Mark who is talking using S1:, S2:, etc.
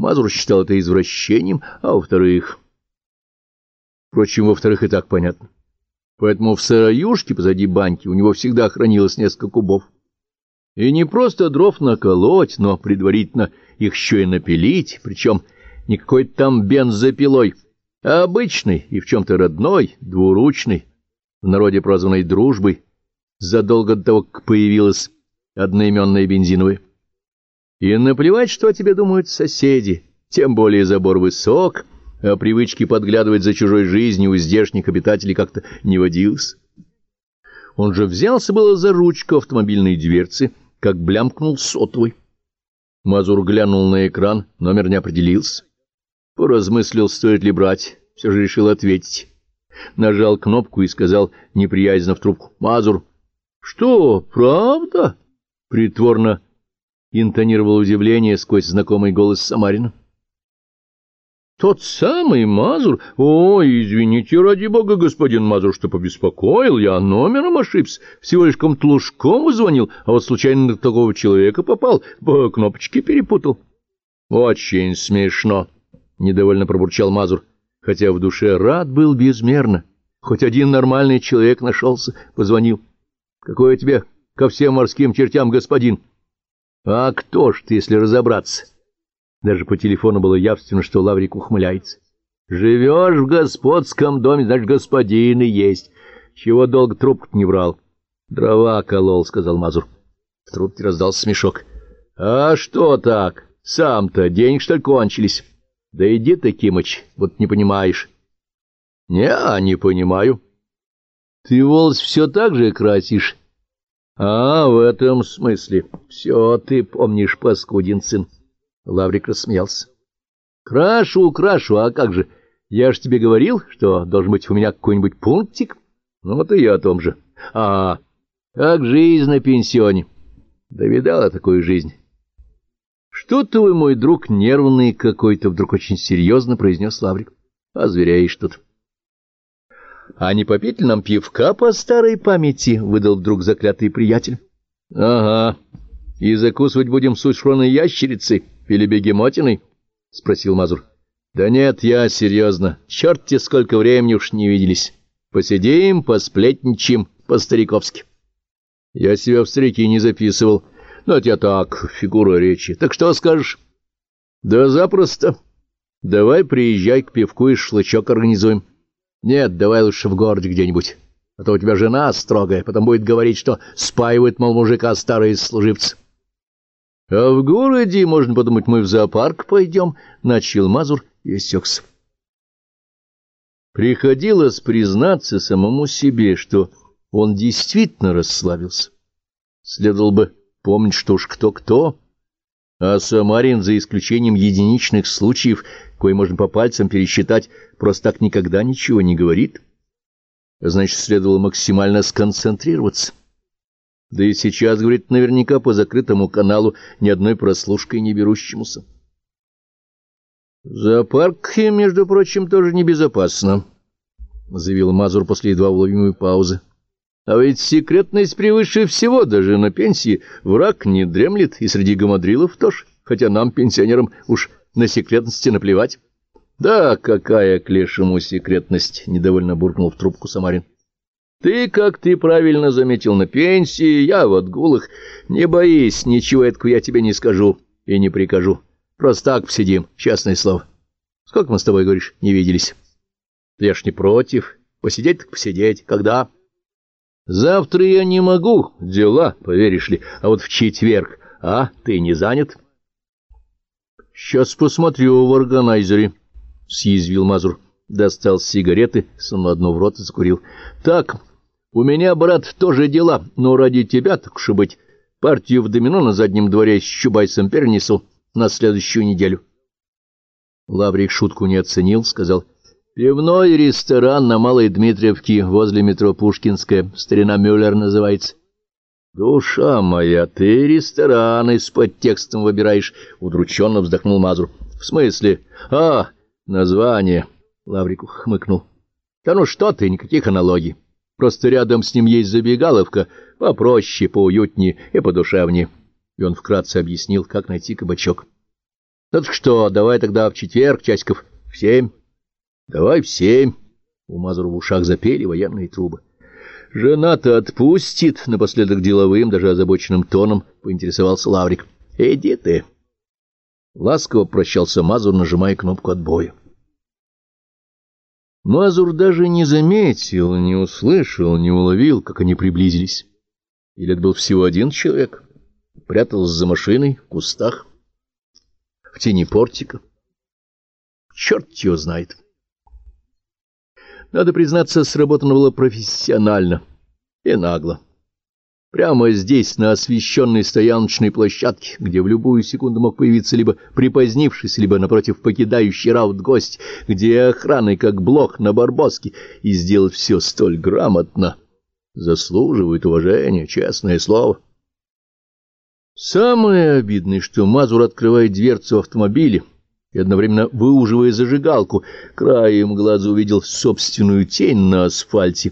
S1: Мазур считал это извращением, а во-вторых... Впрочем, во-вторых, и так понятно. Поэтому в сыроюшке позади баньки у него всегда хранилось несколько кубов. И не просто дров наколоть, но предварительно их еще и напилить, причем не какой-то там бензопилой, а обычный и в чем-то родной, двуручный, в народе прозванной дружбой, задолго до того, как появилась одноименная бензиновая. И наплевать, что о тебе думают соседи, тем более забор высок, а привычки подглядывать за чужой жизнью у здешних обитателей как-то не водилось. Он же взялся было за ручку автомобильной дверцы, как блямкнул сотовый. Мазур глянул на экран, номер не определился. Поразмыслил, стоит ли брать, все же решил ответить. Нажал кнопку и сказал неприязненно в трубку. «Мазур!» «Что, правда?» Притворно интонировал удивление сквозь знакомый голос Самарина. Тот самый Мазур? О, извините, ради бога, господин Мазур, что побеспокоил. Я номером ошибся. Всего лишь ком-то лужком звонил, а вот случайно на такого человека попал. По кнопочке перепутал. Очень смешно, — недовольно пробурчал Мазур, хотя в душе рад был безмерно. Хоть один нормальный человек нашелся, позвонил. Какой тебе ко всем морским чертям господин? А кто ж ты, если разобраться? Даже по телефону было явственно, что Лаврик ухмыляется. Живешь в господском доме, значит, господин и есть. Чего долго трубку не брал? Дрова колол, — сказал Мазур. В трубке раздался смешок. А что так? Сам-то денег, что ли, кончились? Да иди ты, Кимыч, вот не понимаешь. Не, не понимаю. Ты волос все так же красишь? А, в этом смысле. Все ты помнишь, паскудин сын. Лаврик рассмеялся. Крашу, крашу, а как же? Я ж тебе говорил, что должен быть у меня какой-нибудь пунктик. Ну, вот и я о том же. А, как жизнь на пенсионе. Да видала такую жизнь. Что-то вы, мой друг, нервный какой-то, вдруг очень серьезно произнес Лаврик. А зверяешь тут. А не попить ли нам пивка по старой памяти? Выдал вдруг заклятый приятель. Ага. И закусывать будем сушеной ящерицей или бегемотиной? — спросил Мазур. — Да нет, я серьезно. Черт те сколько времени уж не виделись. Посидим, посплетничаем по-стариковски. Я себя в старики не записывал. Но это я так, фигура речи. Так что скажешь? — Да запросто. Давай приезжай к пивку и шашлычок организуем. Нет, давай лучше в городе где-нибудь. А то у тебя жена строгая, потом будет говорить, что спаивает, мол, мужика старые служивцы. А в городе, можно подумать, мы в зоопарк пойдем, — начал Мазур и осекся. Приходилось признаться самому себе, что он действительно расслабился. Следовало бы помнить, что уж кто-кто, а Самарин, за исключением единичных случаев, кое можно по пальцам пересчитать, просто так никогда ничего не говорит. Значит, следовало максимально сконцентрироваться. Да и сейчас, говорит, наверняка по закрытому каналу ни одной прослушкой не берущемуся. «Зоопарк, между прочим, тоже небезопасно», — заявил Мазур после едва уловимой паузы. «А ведь секретность превыше всего, даже на пенсии. Враг не дремлет, и среди гамадрилов тоже, хотя нам, пенсионерам, уж на секретности наплевать». «Да какая к лешему секретность!» — недовольно буркнул в трубку Самарин. Ты, как ты правильно заметил, на пенсии, я в отгулах. Не боись, ничего этого я тебе не скажу и не прикажу. Просто так посидим, честное слово. Сколько мы с тобой, говоришь, не виделись? Я ж не против. Посидеть так посидеть. Когда? Завтра я не могу, дела, поверишь ли, а вот в четверг. А, ты не занят? Сейчас посмотрю в органайзере, — съязвил Мазур. Достал сигареты, сунул одну в рот и закурил. Так... У меня, брат, тоже дела, но ради тебя, так и быть, партию в домино на заднем дворе с Чубайсом перенесу на следующую неделю. Лаврик шутку не оценил, сказал, «Пивной ресторан на Малой Дмитриевке возле метро Пушкинская, старина Мюллер называется». «Душа моя, ты рестораны с подтекстом выбираешь», — удрученно вздохнул Мазур. «В смысле? А, название», — Лаврик хмыкнул. «Да ну что ты, никаких аналогий». Просто рядом с ним есть забегаловка, попроще, поуютнее и подушевнее. И он вкратце объяснил, как найти кабачок. Ну так что, давай тогда в четверг, часиков в семь. Давай в семь. У Мазура в ушах запели военные трубы. Жена-то отпустит, напоследок деловым, даже озабоченным тоном поинтересовался Лаврик. Иди ты. Ласково прощался Мазур, нажимая кнопку отбоя. Мазур даже не заметил, не услышал, не уловил, как они приблизились. Или это был всего один человек? Прятался за машиной, в кустах, в тени портика. Черт его знает. Надо признаться, сработано было профессионально и нагло. Прямо здесь, на освещенной стояночной площадке, где в любую секунду мог появиться либо припозднившийся, либо, напротив, покидающий раут гость, где охраны, как блох на барбоске, и сделать все столь грамотно, заслуживает уважения, честное слово. Самое обидное, что Мазур открывает дверцу автомобиля и, одновременно выуживая зажигалку, краем глаза увидел собственную тень на асфальте,